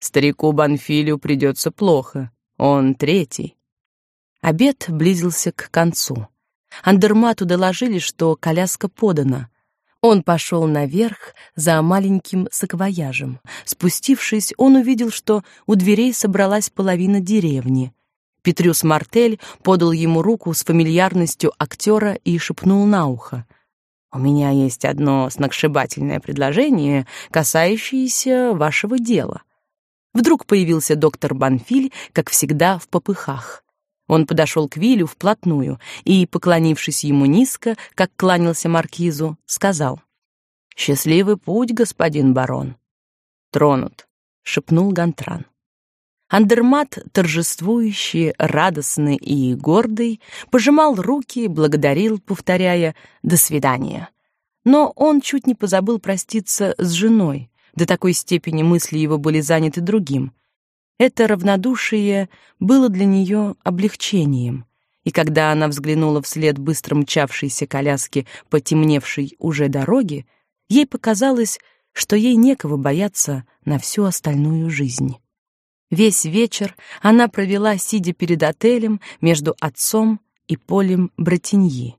Speaker 1: Старику Банфилю придется плохо. Он третий. Обед близился к концу. Андермату доложили, что коляска подана. Он пошел наверх за маленьким саквояжем. Спустившись, он увидел, что у дверей собралась половина деревни. Петрюс Мартель подал ему руку с фамильярностью актера и шепнул на ухо: "У меня есть одно сногсшибательное предложение, касающееся вашего дела". Вдруг появился доктор Банфиль, как всегда, в попыхах. Он подошел к Вилю вплотную и, поклонившись ему низко, как кланялся маркизу, сказал: "Счастливый путь, господин барон". "Тронут", шепнул Гантран. Андермат, торжествующий, радостный и гордый, пожимал руки, благодарил, повторяя: "До свидания". Но он чуть не позабыл проститься с женой. До такой степени мысли его были заняты другим. Это равнодушие было для нее облегчением, и когда она взглянула вслед быстро мчавшейся коляске по темневшей уже дороге, ей показалось, что ей некого бояться на всю остальную жизнь. Весь вечер она провела, сидя перед отелем между отцом и полем Братиньи.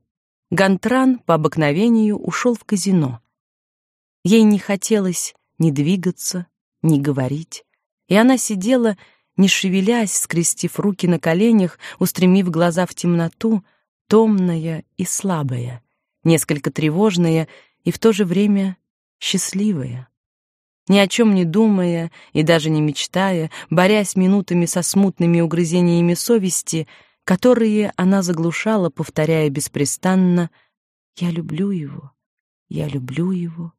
Speaker 1: Гантран по обыкновению ушел в казино. Ей не хотелось ни двигаться, ни говорить и она сидела, не шевелясь, скрестив руки на коленях, устремив глаза в темноту, томная и слабая, несколько тревожная и в то же время счастливая. Ни о чем не думая и даже не мечтая, борясь минутами со смутными угрызениями совести, которые она заглушала, повторяя беспрестанно «Я люблю его, я люблю его,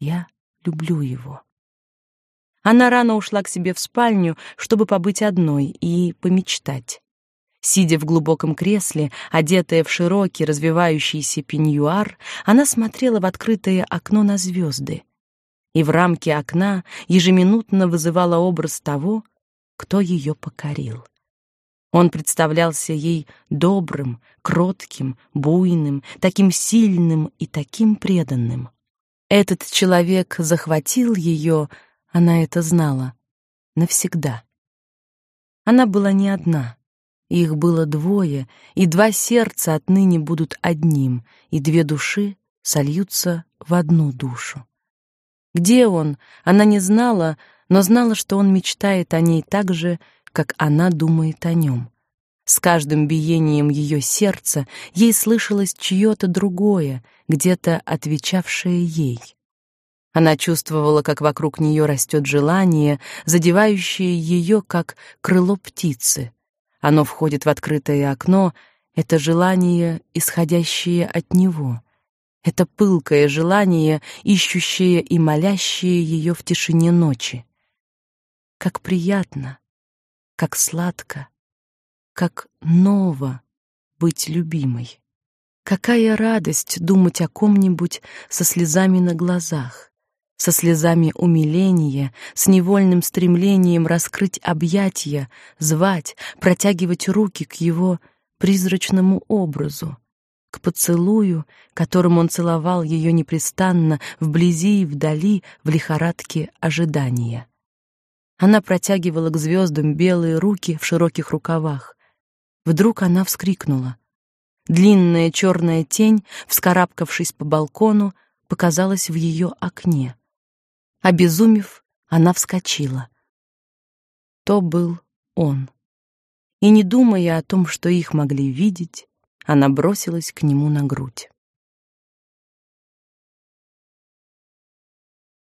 Speaker 1: я люблю его». Она рано ушла к себе в спальню, чтобы побыть одной и помечтать. Сидя в глубоком кресле, одетая в широкий развивающийся пеньюар, она смотрела в открытое окно на звезды. И в рамке окна ежеминутно вызывала образ того, кто ее покорил. Он представлялся ей добрым, кротким, буйным, таким сильным и таким преданным. Этот человек захватил ее, она это знала. Навсегда. Она была не одна. Их было двое, и два сердца отныне будут одним, и две души сольются в одну душу. Где он, она не знала, но знала, что он мечтает о ней так же, как она думает о нем. С каждым биением ее сердца ей слышалось чье-то другое, где-то отвечавшее ей. Она чувствовала, как вокруг нее растет желание, задевающее ее, как крыло птицы. Оно входит в открытое окно, это желание, исходящее от него. Это пылкое желание, ищущее и молящее ее в тишине ночи. Как приятно, как сладко, как ново быть любимой. Какая радость думать о ком-нибудь со слезами на глазах со слезами умиления, с невольным стремлением раскрыть объятия, звать, протягивать руки к его призрачному образу, поцелую, которым он целовал ее непрестанно вблизи и вдали в лихорадке ожидания. Она протягивала к звездам белые руки в широких рукавах. Вдруг она вскрикнула. Длинная черная тень, вскарабкавшись по балкону, показалась в ее окне. Обезумев, она вскочила. То был он. И не думая о том, что их могли видеть, она бросилась к нему на грудь.